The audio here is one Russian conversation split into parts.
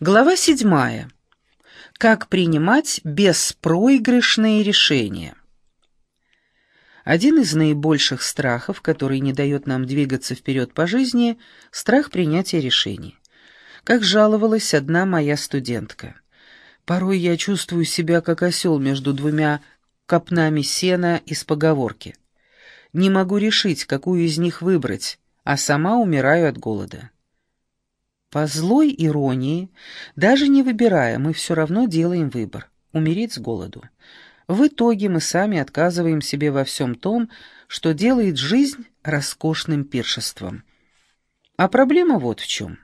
Глава седьмая. Как принимать беспроигрышные решения. Один из наибольших страхов, который не дает нам двигаться вперед по жизни, страх принятия решений. Как жаловалась одна моя студентка. Порой я чувствую себя как осел между двумя копнами сена из поговорки. Не могу решить, какую из них выбрать, а сама умираю от голода. По злой иронии, даже не выбирая, мы все равно делаем выбор — умереть с голоду. В итоге мы сами отказываем себе во всем том, что делает жизнь роскошным пиршеством. А проблема вот в чем.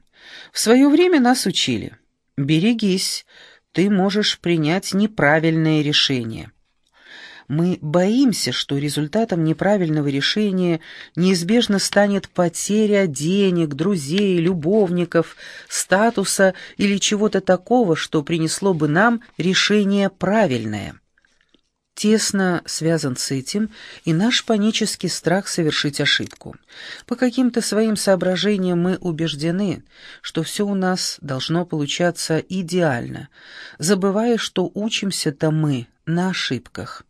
В свое время нас учили. Берегись, ты можешь принять неправильное решение. Мы боимся, что результатом неправильного решения неизбежно станет потеря денег, друзей, любовников, статуса или чего-то такого, что принесло бы нам решение правильное. Тесно связан с этим и наш панический страх совершить ошибку. По каким-то своим соображениям мы убеждены, что все у нас должно получаться идеально, забывая, что учимся-то мы на ошибках.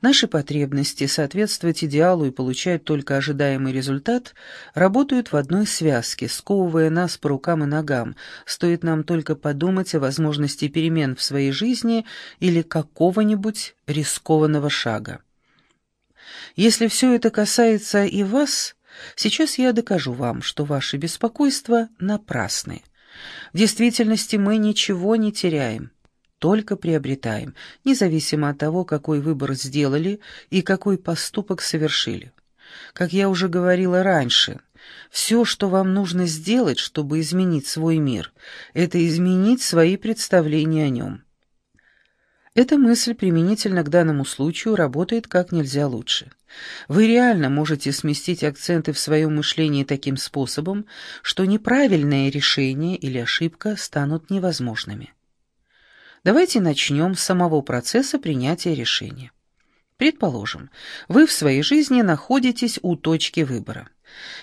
Наши потребности соответствовать идеалу и получать только ожидаемый результат работают в одной связке, сковывая нас по рукам и ногам, стоит нам только подумать о возможности перемен в своей жизни или какого-нибудь рискованного шага. Если все это касается и вас, сейчас я докажу вам, что ваши беспокойства напрасны. В действительности мы ничего не теряем только приобретаем, независимо от того, какой выбор сделали и какой поступок совершили. Как я уже говорила раньше, все, что вам нужно сделать, чтобы изменить свой мир, это изменить свои представления о нем. Эта мысль применительно к данному случаю работает как нельзя лучше. Вы реально можете сместить акценты в своем мышлении таким способом, что неправильное решение или ошибка станут невозможными. Давайте начнем с самого процесса принятия решения. Предположим, вы в своей жизни находитесь у точки выбора.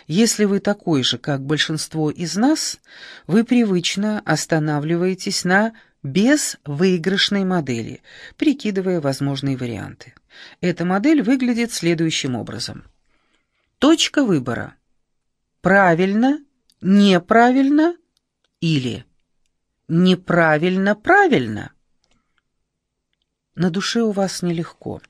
Если вы такой же, как большинство из нас, вы привычно останавливаетесь на безвыигрышной модели, прикидывая возможные варианты. Эта модель выглядит следующим образом. Точка выбора. Правильно, неправильно или неправильно правильно. На душе у вас нелегко,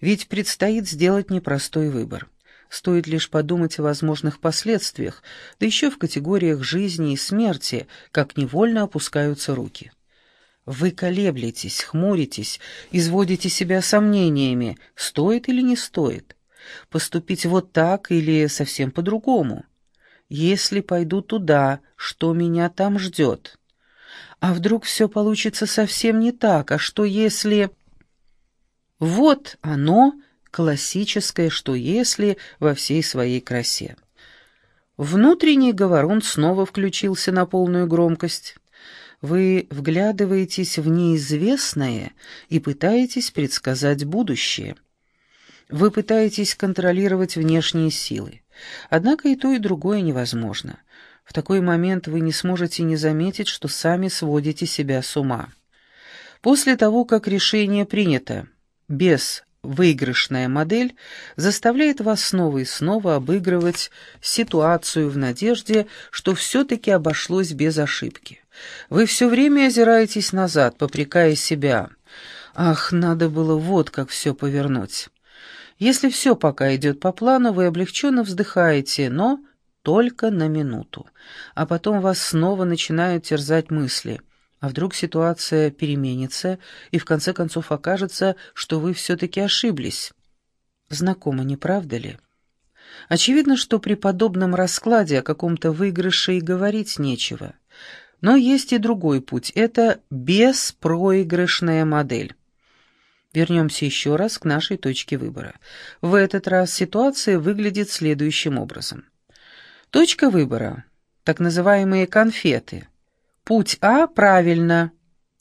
ведь предстоит сделать непростой выбор. Стоит лишь подумать о возможных последствиях, да еще в категориях жизни и смерти, как невольно опускаются руки. Вы колеблетесь, хмуритесь, изводите себя сомнениями, стоит или не стоит. Поступить вот так или совсем по-другому. Если пойду туда, что меня там ждет? А вдруг все получится совсем не так? А что если... Вот оно, классическое «что если» во всей своей красе. Внутренний говорун снова включился на полную громкость. Вы вглядываетесь в неизвестное и пытаетесь предсказать будущее. Вы пытаетесь контролировать внешние силы. Однако и то, и другое невозможно. В такой момент вы не сможете не заметить, что сами сводите себя с ума. После того, как решение принято, без выигрышная модель заставляет вас снова и снова обыгрывать ситуацию в надежде, что все-таки обошлось без ошибки. Вы все время озираетесь назад, попрекая себя. «Ах, надо было вот как все повернуть». Если все пока идет по плану, вы облегченно вздыхаете, но только на минуту. А потом вас снова начинают терзать мысли. А вдруг ситуация переменится, и в конце концов окажется, что вы все-таки ошиблись? Знакомо, не правда ли? Очевидно, что при подобном раскладе о каком-то выигрыше и говорить нечего. Но есть и другой путь — это беспроигрышная модель. Вернемся еще раз к нашей точке выбора. В этот раз ситуация выглядит следующим образом. Точка выбора. Так называемые конфеты. Путь А правильно.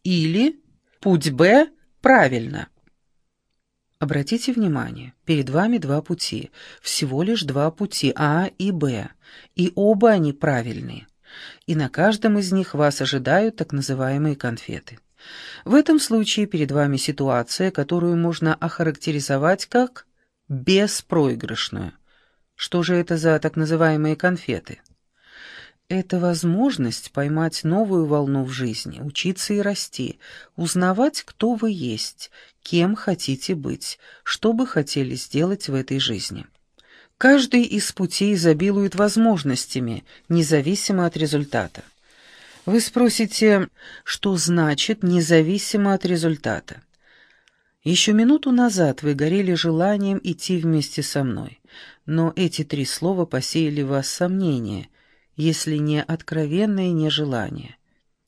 Или путь Б правильно. Обратите внимание, перед вами два пути. Всего лишь два пути А и Б. И оба они правильные. и на каждом из них вас ожидают так называемые конфеты. В этом случае перед вами ситуация, которую можно охарактеризовать как беспроигрышную. Что же это за так называемые конфеты? Это возможность поймать новую волну в жизни, учиться и расти, узнавать, кто вы есть, кем хотите быть, что бы хотели сделать в этой жизни. Каждый из путей изобилует возможностями, независимо от результата. Вы спросите, что значит «независимо от результата»? Еще минуту назад вы горели желанием идти вместе со мной, но эти три слова посеяли в вас сомнения, если не откровенное нежелание.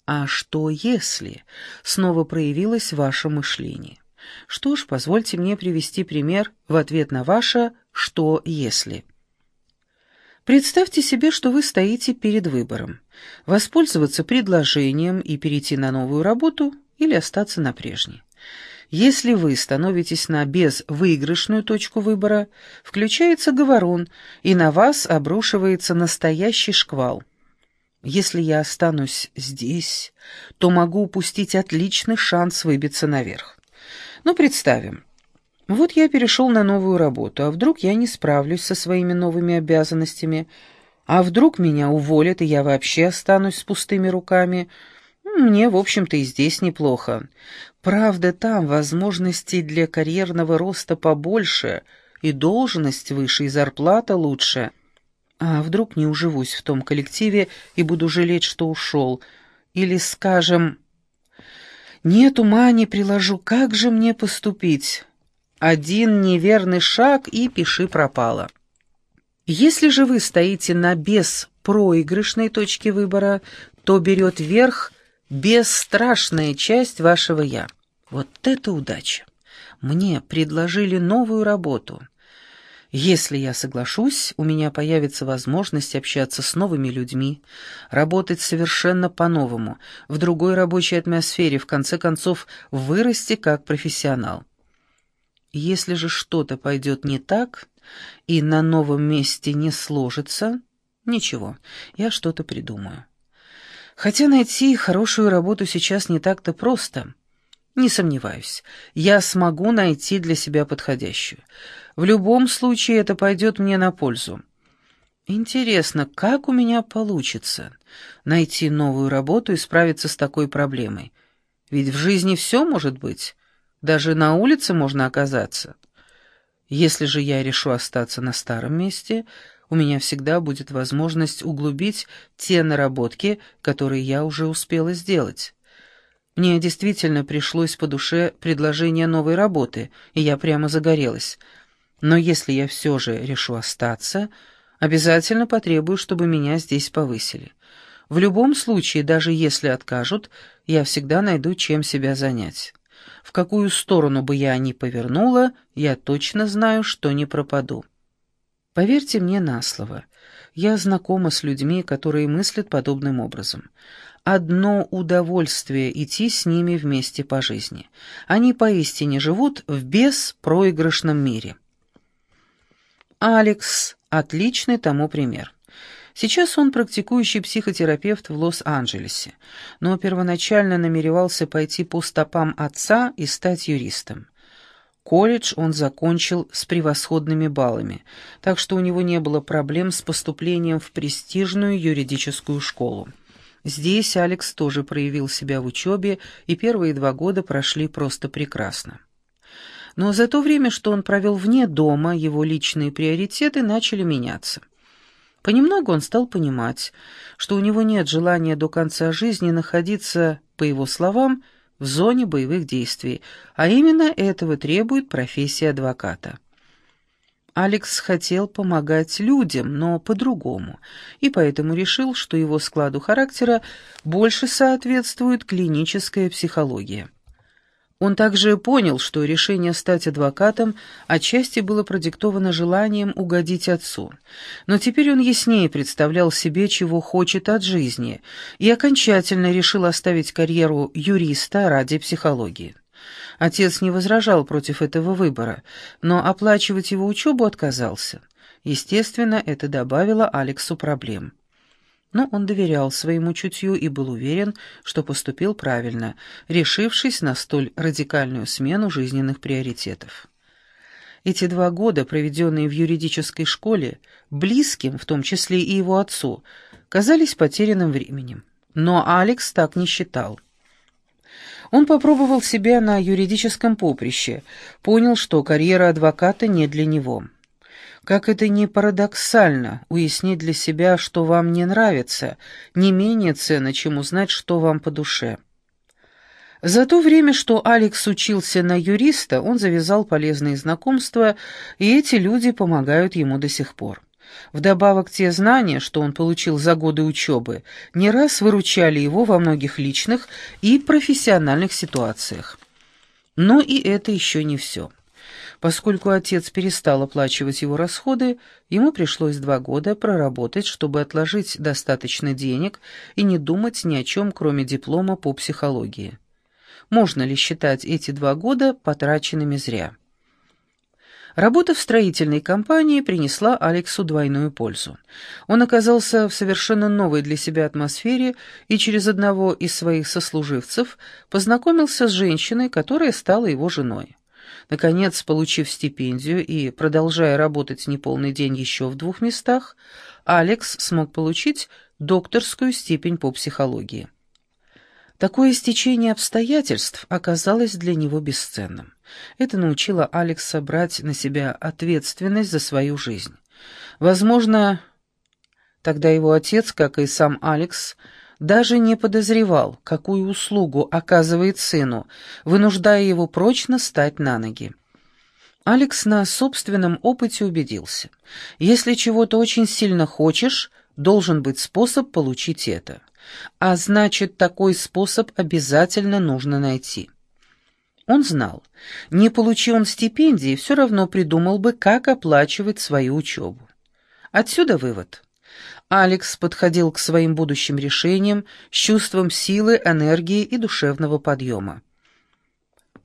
А что если снова проявилось ваше мышление? Что ж, позвольте мне привести пример в ответ на ваше «что если». Представьте себе, что вы стоите перед выбором – воспользоваться предложением и перейти на новую работу или остаться на прежней. Если вы становитесь на безвыигрышную точку выбора, включается говорун, и на вас обрушивается настоящий шквал. Если я останусь здесь, то могу упустить отличный шанс выбиться наверх. Ну, представим, вот я перешел на новую работу, а вдруг я не справлюсь со своими новыми обязанностями, а вдруг меня уволят, и я вообще останусь с пустыми руками. Мне, в общем-то, и здесь неплохо. Правда, там возможностей для карьерного роста побольше, и должность выше, и зарплата лучше. А вдруг не уживусь в том коллективе и буду жалеть, что ушел? Или, скажем, нет ума не приложу, как же мне поступить? Один неверный шаг и пиши пропало. Если же вы стоите на беспроигрышной точке выбора, то берет верх бесстрашная часть вашего «я». Вот это удача! Мне предложили новую работу. Если я соглашусь, у меня появится возможность общаться с новыми людьми, работать совершенно по-новому, в другой рабочей атмосфере, в конце концов, вырасти как профессионал. Если же что-то пойдет не так и на новом месте не сложится, ничего, я что-то придумаю. Хотя найти хорошую работу сейчас не так-то просто. Не сомневаюсь, я смогу найти для себя подходящую. В любом случае это пойдет мне на пользу. Интересно, как у меня получится найти новую работу и справиться с такой проблемой? Ведь в жизни все может быть. Даже на улице можно оказаться. Если же я решу остаться на старом месте, у меня всегда будет возможность углубить те наработки, которые я уже успела сделать. Мне действительно пришлось по душе предложение новой работы, и я прямо загорелась. Но если я все же решу остаться, обязательно потребую, чтобы меня здесь повысили. В любом случае, даже если откажут, я всегда найду, чем себя занять. В какую сторону бы я ни повернула, я точно знаю, что не пропаду. Поверьте мне на слово, я знакома с людьми, которые мыслят подобным образом. Одно удовольствие идти с ними вместе по жизни. Они поистине живут в беспроигрышном мире. Алекс – отличный тому пример. Сейчас он практикующий психотерапевт в Лос-Анджелесе, но первоначально намеревался пойти по стопам отца и стать юристом. Колледж он закончил с превосходными баллами, так что у него не было проблем с поступлением в престижную юридическую школу. Здесь Алекс тоже проявил себя в учебе, и первые два года прошли просто прекрасно. Но за то время, что он провел вне дома, его личные приоритеты начали меняться – Понемногу он стал понимать, что у него нет желания до конца жизни находиться, по его словам, в зоне боевых действий, а именно этого требует профессия адвоката. Алекс хотел помогать людям, но по-другому, и поэтому решил, что его складу характера больше соответствует клиническая психология. Он также понял, что решение стать адвокатом отчасти было продиктовано желанием угодить отцу, но теперь он яснее представлял себе, чего хочет от жизни, и окончательно решил оставить карьеру юриста ради психологии. Отец не возражал против этого выбора, но оплачивать его учебу отказался. Естественно, это добавило Алексу проблем. Но он доверял своему чутью и был уверен, что поступил правильно, решившись на столь радикальную смену жизненных приоритетов. Эти два года, проведенные в юридической школе, близким, в том числе и его отцу, казались потерянным временем. Но Алекс так не считал. Он попробовал себя на юридическом поприще, понял, что карьера адвоката не для него. Как это ни парадоксально, уяснить для себя, что вам не нравится, не менее ценно, чем узнать, что вам по душе. За то время, что Алекс учился на юриста, он завязал полезные знакомства, и эти люди помогают ему до сих пор. Вдобавок, те знания, что он получил за годы учебы, не раз выручали его во многих личных и профессиональных ситуациях. Но и это еще не все. Поскольку отец перестал оплачивать его расходы, ему пришлось два года проработать, чтобы отложить достаточно денег и не думать ни о чем, кроме диплома по психологии. Можно ли считать эти два года потраченными зря? Работа в строительной компании принесла Алексу двойную пользу. Он оказался в совершенно новой для себя атмосфере и через одного из своих сослуживцев познакомился с женщиной, которая стала его женой. Наконец, получив стипендию и продолжая работать неполный день еще в двух местах, Алекс смог получить докторскую степень по психологии. Такое стечение обстоятельств оказалось для него бесценным. Это научило Алекса брать на себя ответственность за свою жизнь. Возможно, тогда его отец, как и сам Алекс, даже не подозревал, какую услугу оказывает сыну, вынуждая его прочно стать на ноги. Алекс на собственном опыте убедился. Если чего-то очень сильно хочешь, должен быть способ получить это. А значит, такой способ обязательно нужно найти. Он знал, не получи он стипендии, все равно придумал бы, как оплачивать свою учебу. Отсюда вывод. Алекс подходил к своим будущим решениям с чувством силы, энергии и душевного подъема.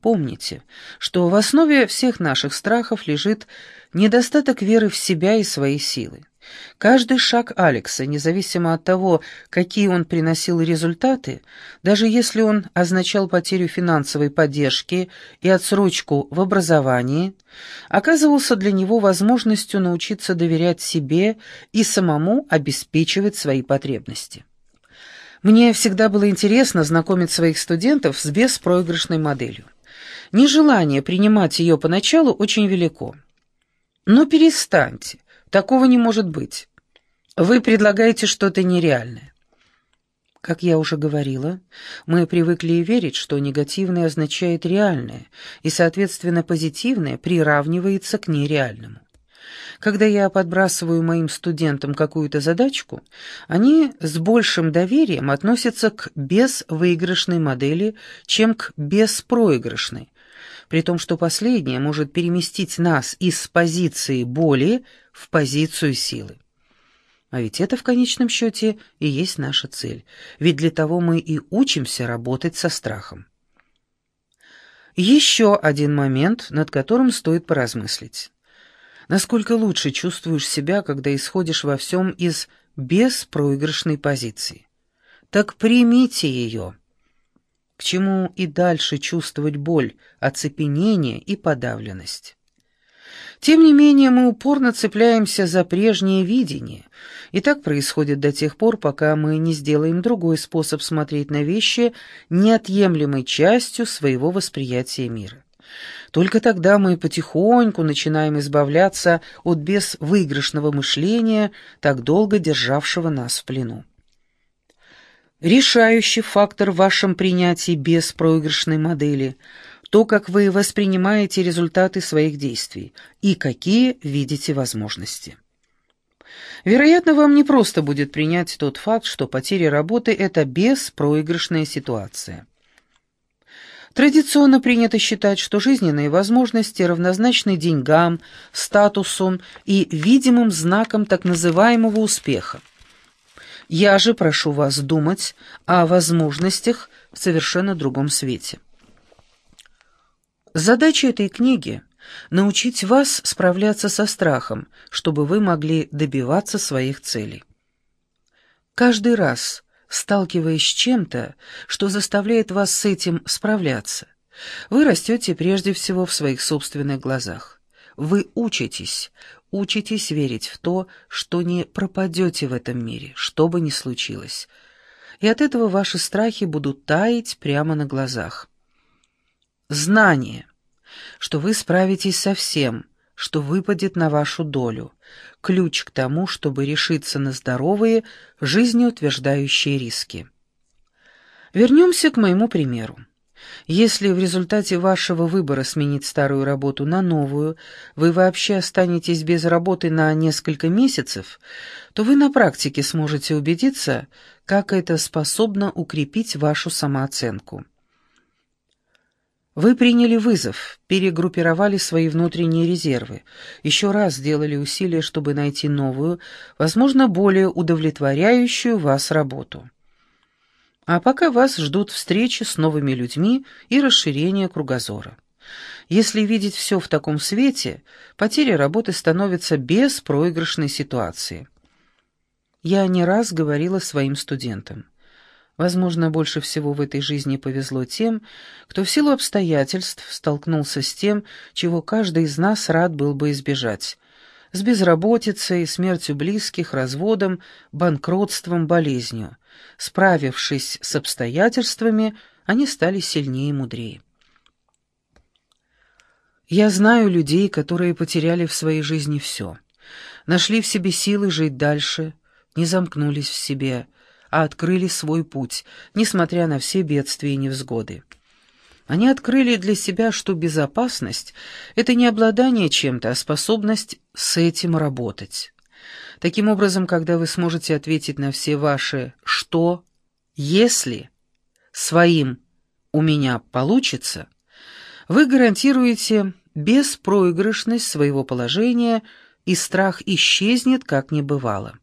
Помните, что в основе всех наших страхов лежит недостаток веры в себя и свои силы. Каждый шаг Алекса, независимо от того, какие он приносил результаты, даже если он означал потерю финансовой поддержки и отсрочку в образовании, оказывался для него возможностью научиться доверять себе и самому обеспечивать свои потребности. Мне всегда было интересно знакомить своих студентов с беспроигрышной моделью. Нежелание принимать ее поначалу очень велико. Но перестаньте, Такого не может быть. Вы предлагаете что-то нереальное. Как я уже говорила, мы привыкли верить, что негативное означает реальное, и, соответственно, позитивное приравнивается к нереальному. Когда я подбрасываю моим студентам какую-то задачку, они с большим доверием относятся к безвыигрышной модели, чем к беспроигрышной, при том, что последняя может переместить нас из позиции боли в позицию силы. А ведь это в конечном счете и есть наша цель, ведь для того мы и учимся работать со страхом. Еще один момент, над которым стоит поразмыслить. Насколько лучше чувствуешь себя, когда исходишь во всем из беспроигрышной позиции? Так примите ее. К чему и дальше чувствовать боль, оцепенение и подавленность? Тем не менее, мы упорно цепляемся за прежнее видение, и так происходит до тех пор, пока мы не сделаем другой способ смотреть на вещи неотъемлемой частью своего восприятия мира. Только тогда мы потихоньку начинаем избавляться от безвыигрышного мышления, так долго державшего нас в плену. Решающий фактор в вашем принятии беспроигрышной модели – то, как вы воспринимаете результаты своих действий и какие видите возможности. Вероятно, вам не просто будет принять тот факт, что потеря работы – это беспроигрышная ситуация. Традиционно принято считать, что жизненные возможности равнозначны деньгам, статусу и видимым знакам так называемого успеха. Я же прошу вас думать о возможностях в совершенно другом свете. Задача этой книги — научить вас справляться со страхом, чтобы вы могли добиваться своих целей. Каждый раз, сталкиваясь с чем-то, что заставляет вас с этим справляться, вы растете прежде всего в своих собственных глазах. Вы учитесь, учитесь верить в то, что не пропадете в этом мире, что бы ни случилось. И от этого ваши страхи будут таять прямо на глазах. Знание, что вы справитесь со всем, что выпадет на вашу долю, ключ к тому, чтобы решиться на здоровые, жизнеутверждающие риски. Вернемся к моему примеру. Если в результате вашего выбора сменить старую работу на новую, вы вообще останетесь без работы на несколько месяцев, то вы на практике сможете убедиться, как это способно укрепить вашу самооценку. Вы приняли вызов, перегруппировали свои внутренние резервы, еще раз сделали усилия, чтобы найти новую, возможно, более удовлетворяющую вас работу. А пока вас ждут встречи с новыми людьми и расширение кругозора. Если видеть все в таком свете, потеря работы становится беспроигрышной ситуацией. Я не раз говорила своим студентам. Возможно, больше всего в этой жизни повезло тем, кто в силу обстоятельств столкнулся с тем, чего каждый из нас рад был бы избежать. С безработицей, смертью близких, разводом, банкротством, болезнью. Справившись с обстоятельствами, они стали сильнее и мудрее. Я знаю людей, которые потеряли в своей жизни все. Нашли в себе силы жить дальше, не замкнулись в себе – а открыли свой путь, несмотря на все бедствия и невзгоды. Они открыли для себя, что безопасность — это не обладание чем-то, а способность с этим работать. Таким образом, когда вы сможете ответить на все ваши «что», «если» своим «у меня получится», вы гарантируете беспроигрышность своего положения, и страх исчезнет, как не бывало.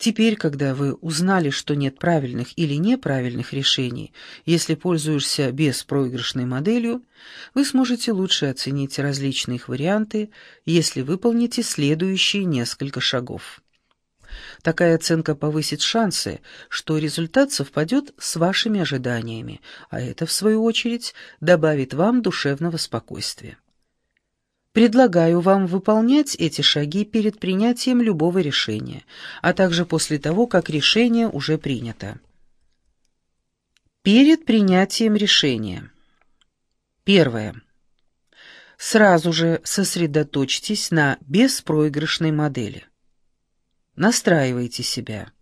Теперь, когда вы узнали, что нет правильных или неправильных решений, если пользуешься беспроигрышной моделью, вы сможете лучше оценить различные их варианты, если выполните следующие несколько шагов. Такая оценка повысит шансы, что результат совпадет с вашими ожиданиями, а это, в свою очередь, добавит вам душевного спокойствия. Предлагаю вам выполнять эти шаги перед принятием любого решения, а также после того, как решение уже принято. Перед принятием решения. Первое. Сразу же сосредоточьтесь на беспроигрышной модели. Настраивайте себя.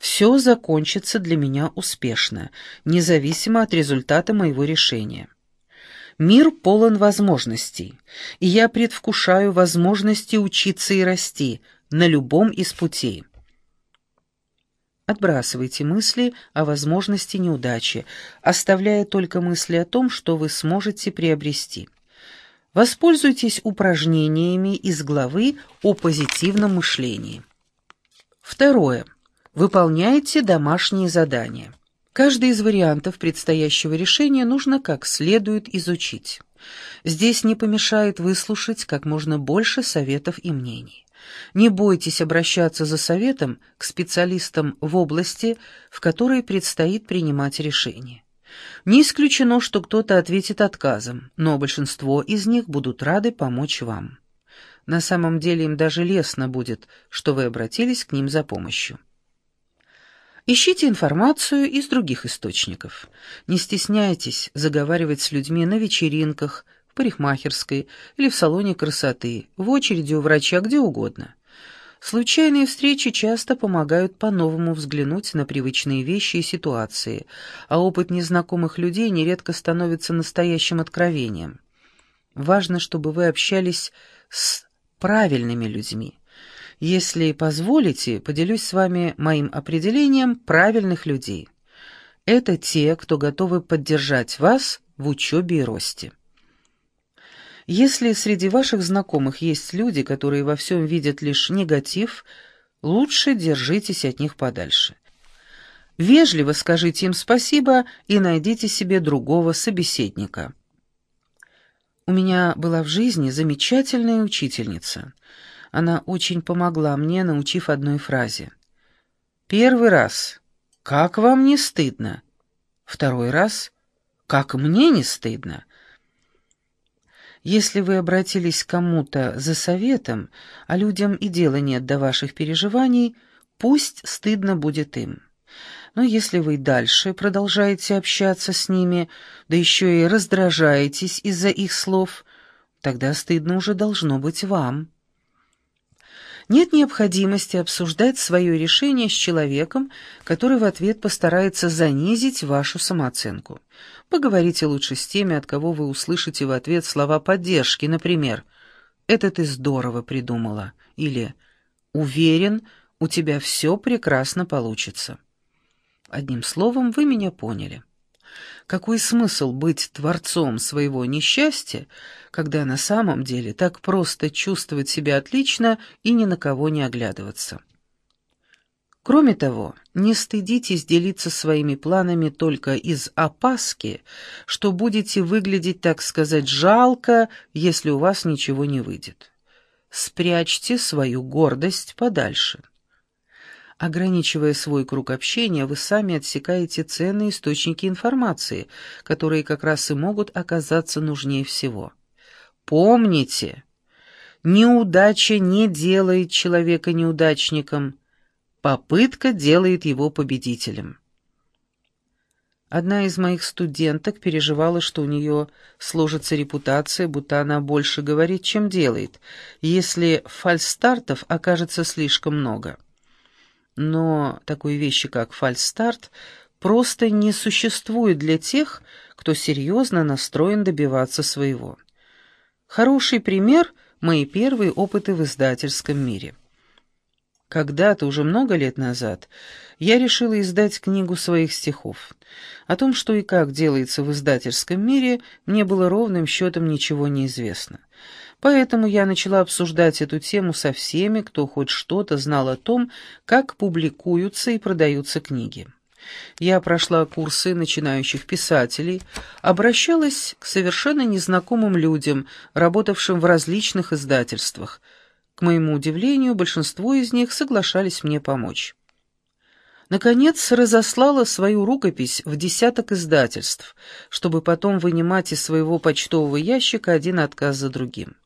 Все закончится для меня успешно, независимо от результата моего решения. Мир полон возможностей, и я предвкушаю возможности учиться и расти на любом из путей. Отбрасывайте мысли о возможности неудачи, оставляя только мысли о том, что вы сможете приобрести. Воспользуйтесь упражнениями из главы о позитивном мышлении. Второе. Выполняйте домашние задания. Каждый из вариантов предстоящего решения нужно как следует изучить. Здесь не помешает выслушать как можно больше советов и мнений. Не бойтесь обращаться за советом к специалистам в области, в которой предстоит принимать решение. Не исключено, что кто-то ответит отказом, но большинство из них будут рады помочь вам. На самом деле им даже лестно будет, что вы обратились к ним за помощью. Ищите информацию из других источников. Не стесняйтесь заговаривать с людьми на вечеринках, в парикмахерской или в салоне красоты, в очереди у врача, где угодно. Случайные встречи часто помогают по-новому взглянуть на привычные вещи и ситуации, а опыт незнакомых людей нередко становится настоящим откровением. Важно, чтобы вы общались с правильными людьми, если позволите, поделюсь с вами моим определением правильных людей. Это те, кто готовы поддержать вас в учебе и росте. Если среди ваших знакомых есть люди, которые во всем видят лишь негатив, лучше держитесь от них подальше. Вежливо скажите им спасибо и найдите себе другого собеседника. У меня была в жизни замечательная учительница — она очень помогла мне, научив одной фразе. Первый раз. Как вам не стыдно? Второй раз. Как мне не стыдно? Если вы обратились к кому-то за советом, а людям и дела нет до ваших переживаний, пусть стыдно будет им. Но если вы дальше продолжаете общаться с ними, да еще и раздражаетесь из-за их слов, тогда стыдно уже должно быть вам. Нет необходимости обсуждать свое решение с человеком, который в ответ постарается занизить вашу самооценку. Поговорите лучше с теми, от кого вы услышите в ответ слова поддержки, например «Это ты здорово придумала» или «Уверен, у тебя все прекрасно получится». Одним словом, вы меня поняли. Какой смысл быть творцом своего несчастья, когда на самом деле так просто чувствовать себя отлично и ни на кого не оглядываться? Кроме того, не стыдитесь делиться своими планами только из опаски, что будете выглядеть, так сказать, жалко, если у вас ничего не выйдет. Спрячьте свою гордость подальше. Ограничивая свой круг общения, вы сами отсекаете ценные источники информации, которые как раз и могут оказаться нужнее всего. Помните, неудача не делает человека неудачником, попытка делает его победителем. Одна из моих студенток переживала, что у нее сложится репутация, будто она больше говорит, чем делает, если фальстартов окажется слишком много но такой вещи, как фальстарт, просто не существует для тех, кто серьезно настроен добиваться своего. Хороший пример — мои первые опыты в издательском мире. Когда-то, уже много лет назад, я решила издать книгу своих стихов. О том, что и как делается в издательском мире, мне было ровным счетом ничего не известно. Поэтому я начала обсуждать эту тему со всеми, кто хоть что-то знал о том, как публикуются и продаются книги. Я прошла курсы начинающих писателей, обращалась к совершенно незнакомым людям, работавшим в различных издательствах. К моему удивлению, большинство из них соглашались мне помочь. Наконец, разослала свою рукопись в десяток издательств, чтобы потом вынимать из своего почтового ящика один отказ за другим.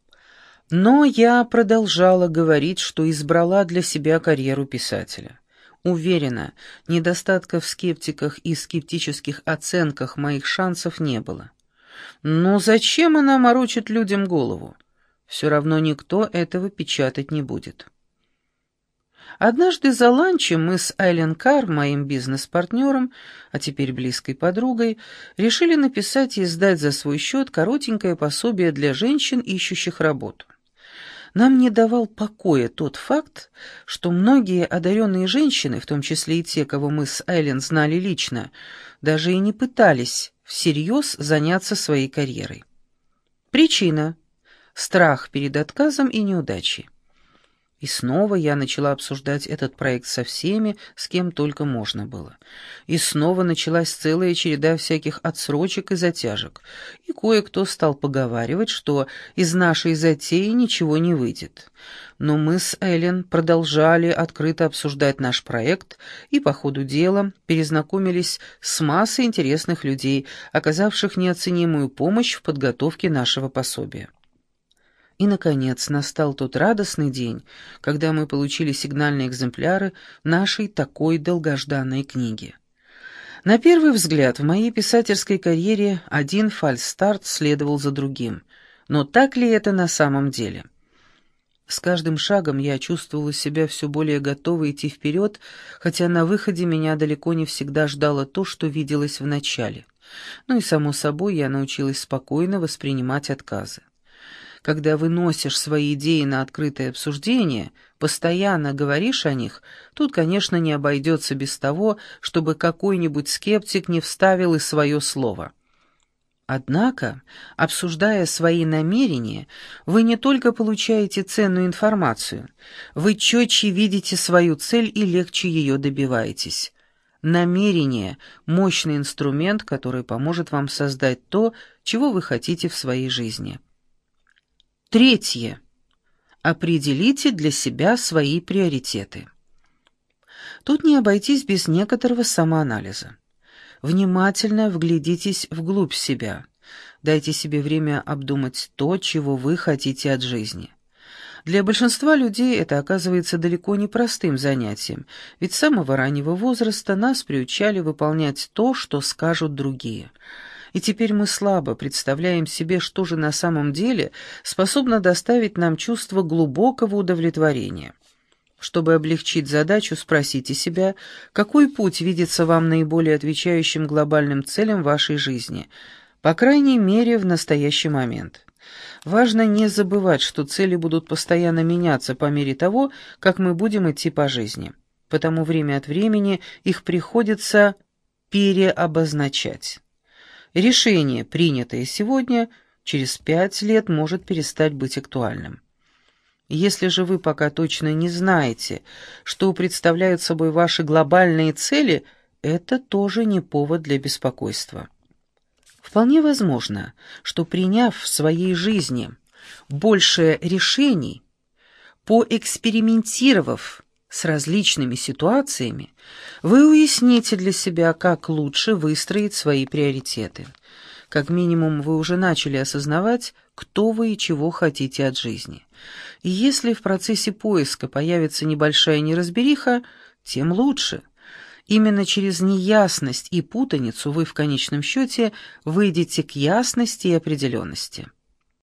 Но я продолжала говорить, что избрала для себя карьеру писателя. Уверена, недостатков в скептиках и скептических оценках моих шансов не было. Но зачем она морочит людям голову? Все равно никто этого печатать не будет. Однажды за ланчем мы с Айлен Карр, моим бизнес-партнером, а теперь близкой подругой, решили написать и издать за свой счет коротенькое пособие для женщин, ищущих работу. Нам не давал покоя тот факт, что многие одаренные женщины, в том числе и те, кого мы с Айлен знали лично, даже и не пытались всерьез заняться своей карьерой. Причина – страх перед отказом и неудачей. И снова я начала обсуждать этот проект со всеми, с кем только можно было. И снова началась целая череда всяких отсрочек и затяжек. И кое-кто стал поговаривать, что из нашей затеи ничего не выйдет. Но мы с Эллен продолжали открыто обсуждать наш проект и по ходу дела перезнакомились с массой интересных людей, оказавших неоценимую помощь в подготовке нашего пособия. И, наконец, настал тот радостный день, когда мы получили сигнальные экземпляры нашей такой долгожданной книги. На первый взгляд, в моей писательской карьере один фальстарт следовал за другим. Но так ли это на самом деле? С каждым шагом я чувствовала себя все более готовой идти вперед, хотя на выходе меня далеко не всегда ждало то, что виделось в начале. Ну и, само собой, я научилась спокойно воспринимать отказы когда выносишь свои идеи на открытое обсуждение, постоянно говоришь о них, тут, конечно, не обойдется без того, чтобы какой-нибудь скептик не вставил и свое слово. Однако, обсуждая свои намерения, вы не только получаете ценную информацию, вы четче видите свою цель и легче ее добиваетесь. Намерение – мощный инструмент, который поможет вам создать то, чего вы хотите в своей жизни. Третье. Определите для себя свои приоритеты. Тут не обойтись без некоторого самоанализа. Внимательно вглядитесь вглубь себя. Дайте себе время обдумать то, чего вы хотите от жизни. Для большинства людей это оказывается далеко не простым занятием, ведь с самого раннего возраста нас приучали выполнять то, что скажут другие. И теперь мы слабо представляем себе, что же на самом деле способно доставить нам чувство глубокого удовлетворения. Чтобы облегчить задачу, спросите себя, какой путь видится вам наиболее отвечающим глобальным целям вашей жизни, по крайней мере в настоящий момент. Важно не забывать, что цели будут постоянно меняться по мере того, как мы будем идти по жизни. Потому время от времени их приходится переобозначать. Решение, принятое сегодня, через пять лет может перестать быть актуальным. Если же вы пока точно не знаете, что представляют собой ваши глобальные цели, это тоже не повод для беспокойства. Вполне возможно, что приняв в своей жизни больше решений, поэкспериментировав с различными ситуациями, вы уясните для себя, как лучше выстроить свои приоритеты. Как минимум, вы уже начали осознавать, кто вы и чего хотите от жизни. И если в процессе поиска появится небольшая неразбериха, тем лучше – Именно через неясность и путаницу вы в конечном счете выйдете к ясности и определенности.